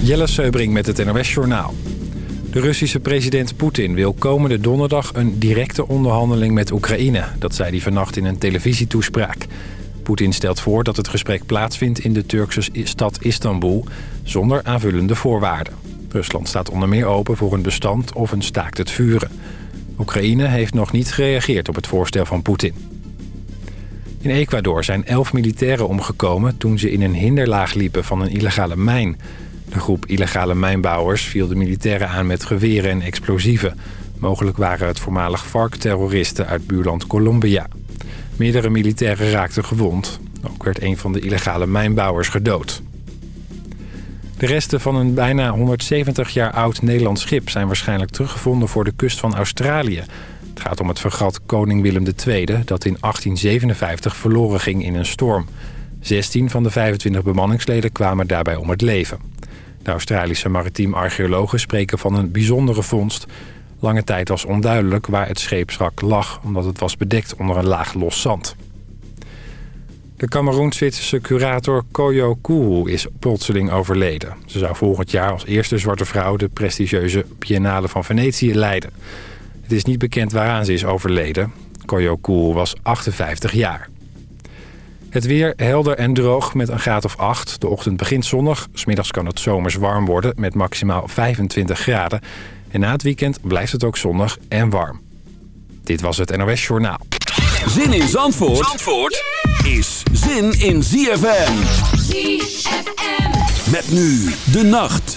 Jelle Seubring met het NOS Journaal. De Russische president Poetin wil komende donderdag een directe onderhandeling met Oekraïne. Dat zei hij vannacht in een televisietoespraak. Poetin stelt voor dat het gesprek plaatsvindt in de Turkse stad Istanbul... zonder aanvullende voorwaarden. Rusland staat onder meer open voor een bestand of een staakt het vuren. Oekraïne heeft nog niet gereageerd op het voorstel van Poetin. In Ecuador zijn elf militairen omgekomen toen ze in een hinderlaag liepen van een illegale mijn. De groep illegale mijnbouwers viel de militairen aan met geweren en explosieven. Mogelijk waren het voormalig FARC-terroristen uit buurland Colombia. Meerdere militairen raakten gewond. Ook werd een van de illegale mijnbouwers gedood. De resten van een bijna 170 jaar oud Nederlands schip... zijn waarschijnlijk teruggevonden voor de kust van Australië. Het gaat om het vergat Koning Willem II... dat in 1857 verloren ging in een storm. 16 van de 25 bemanningsleden kwamen daarbij om het leven. De Australische maritiem archeologen spreken van een bijzondere vondst. Lange tijd was onduidelijk waar het scheepswrak lag... omdat het was bedekt onder een laag los zand. De Cameroen-Zwitserse curator Koyo Kuhu is plotseling overleden. Ze zou volgend jaar als eerste zwarte vrouw de prestigieuze Biennale van Venetië leiden. Het is niet bekend waaraan ze is overleden. Koyo Kuhu was 58 jaar. Het weer helder en droog met een graad of 8. De ochtend begint zonnig. Smiddags kan het zomers warm worden met maximaal 25 graden. En na het weekend blijft het ook zonnig en warm. Dit was het NOS Journaal. Zin in Zandvoort, Zandvoort is zin in ZFM. ZFM. Met nu de nacht.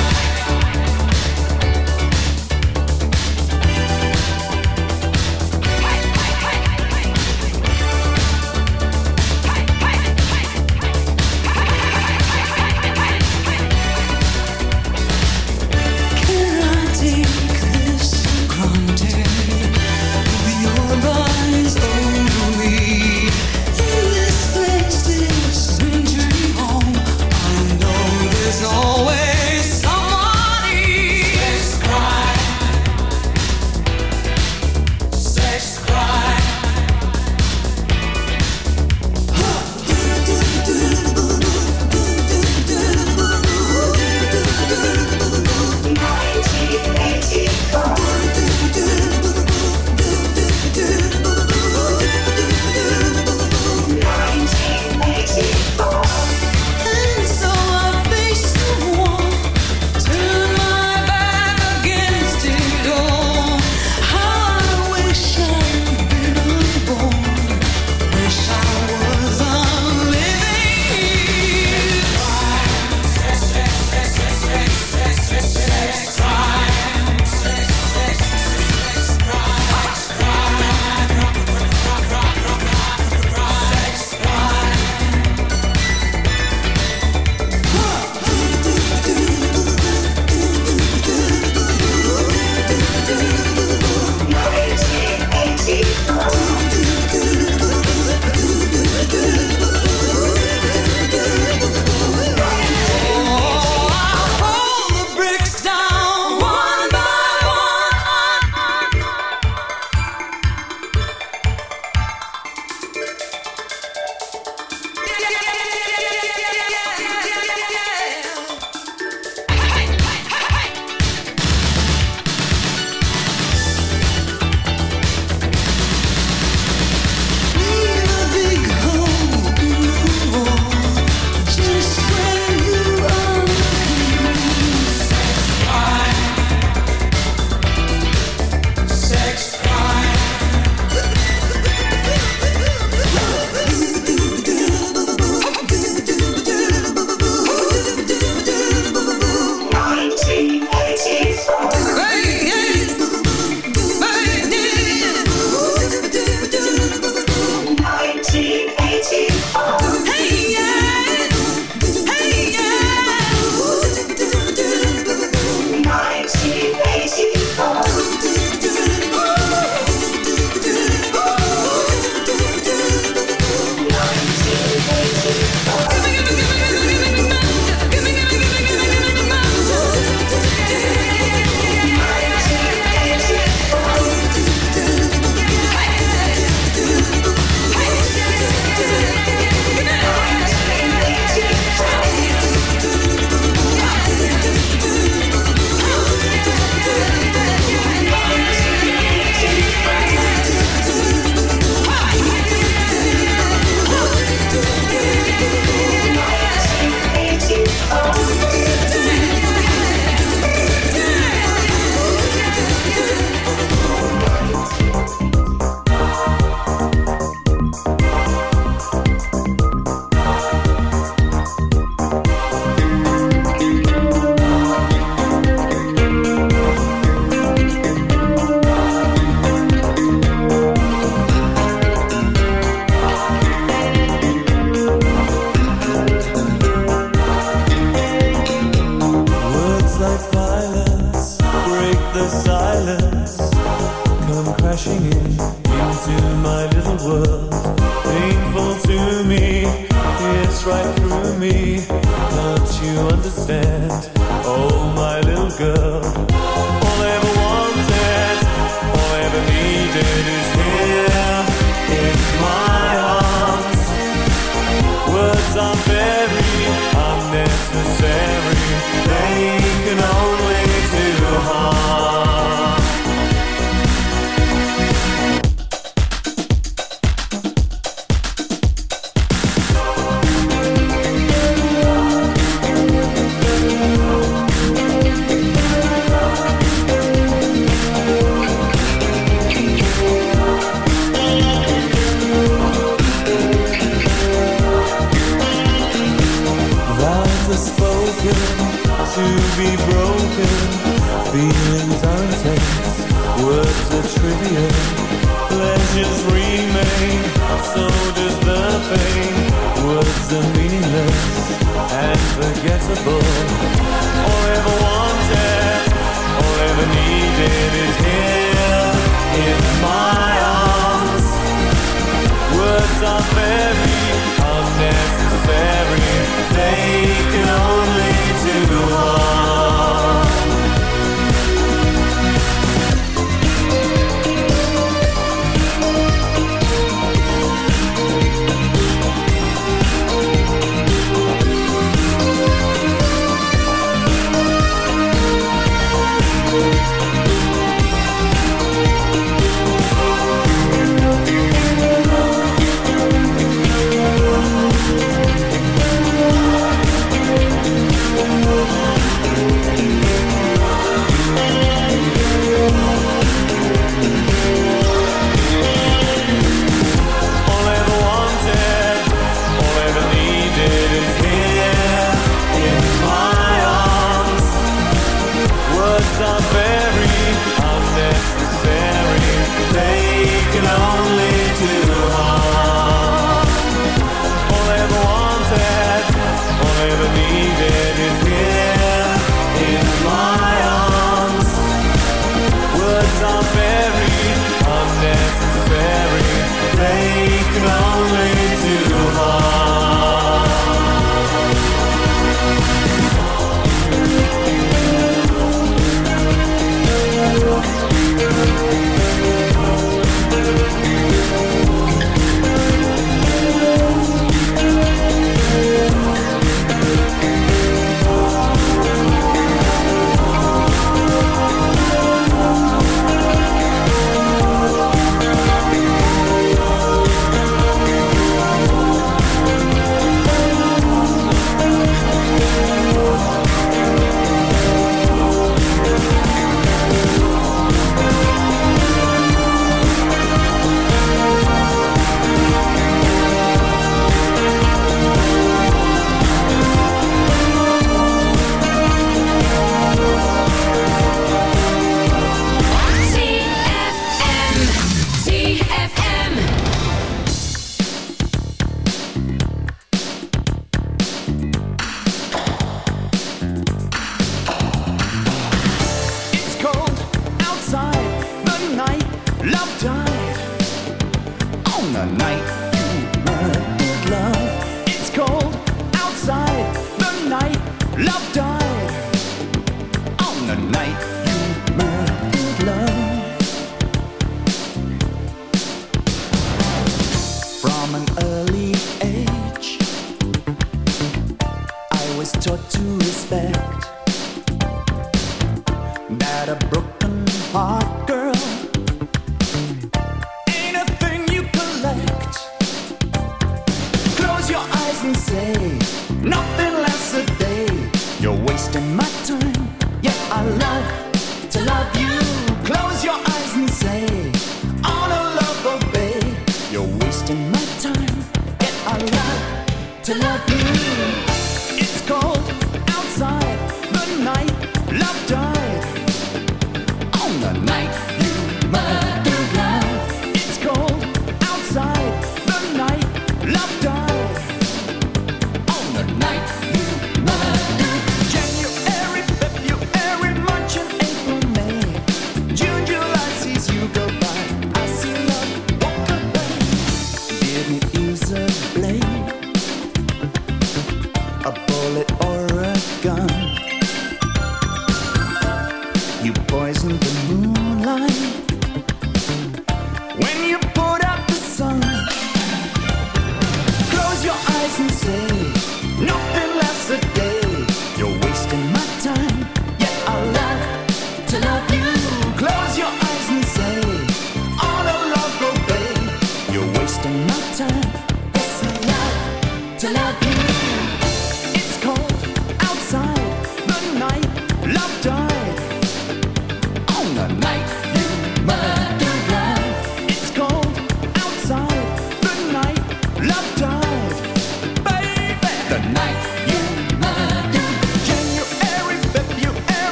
When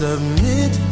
submit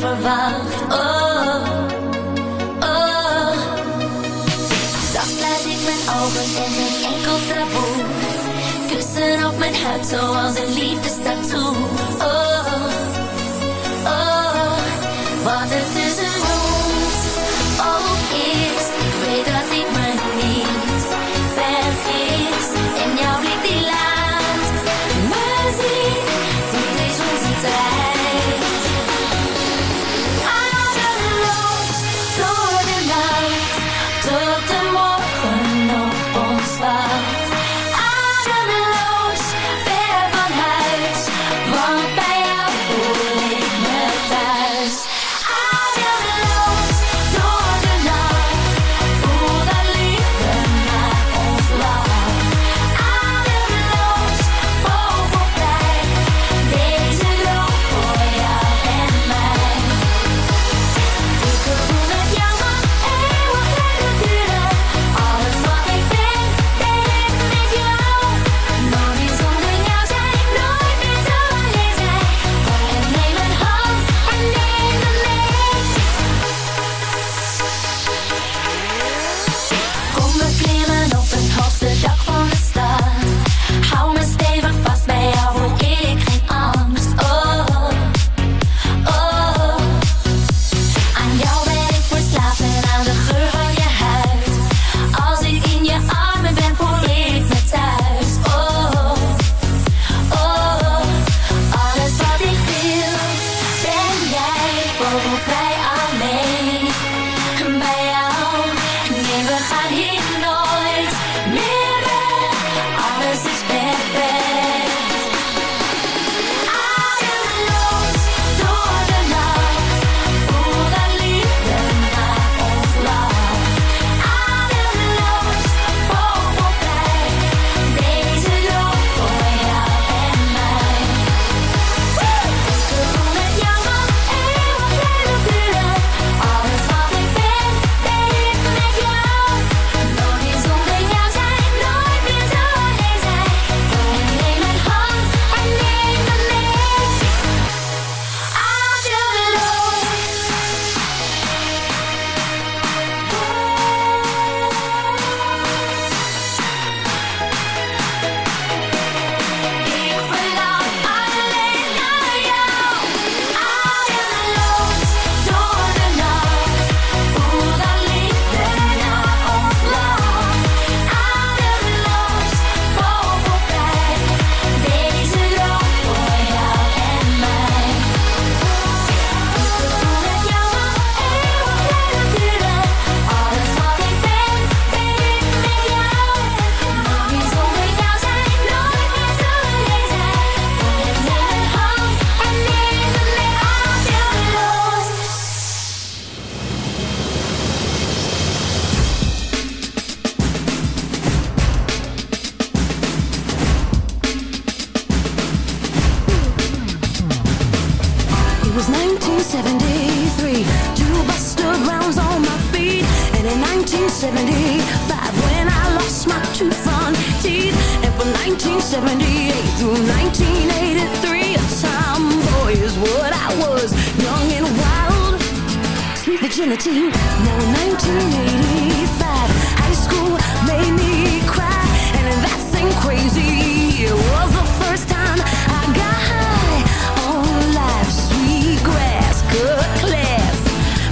verwacht. Oh, oh. Zacht laat ik mijn ogen en geen enkel taboe. Kussen op mijn huid zoals een liefdestaboe 1975 when I lost my two front teeth And from 1978 through 1983 A tomboy is what I was Young and wild. Sweet virginity Now 1985 High school made me cry And in that same crazy year Was the first time I got high On life Sweet grass, good class.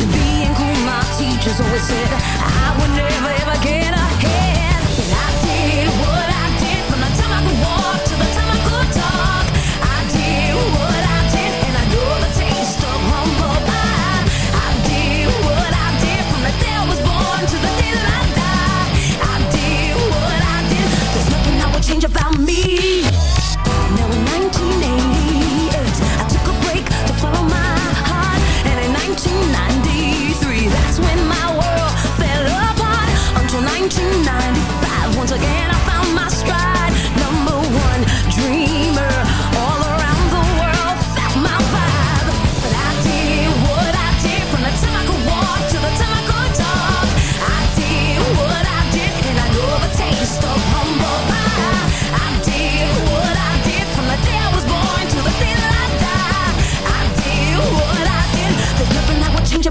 Being cool my teachers always said I would never ever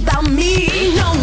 about me. No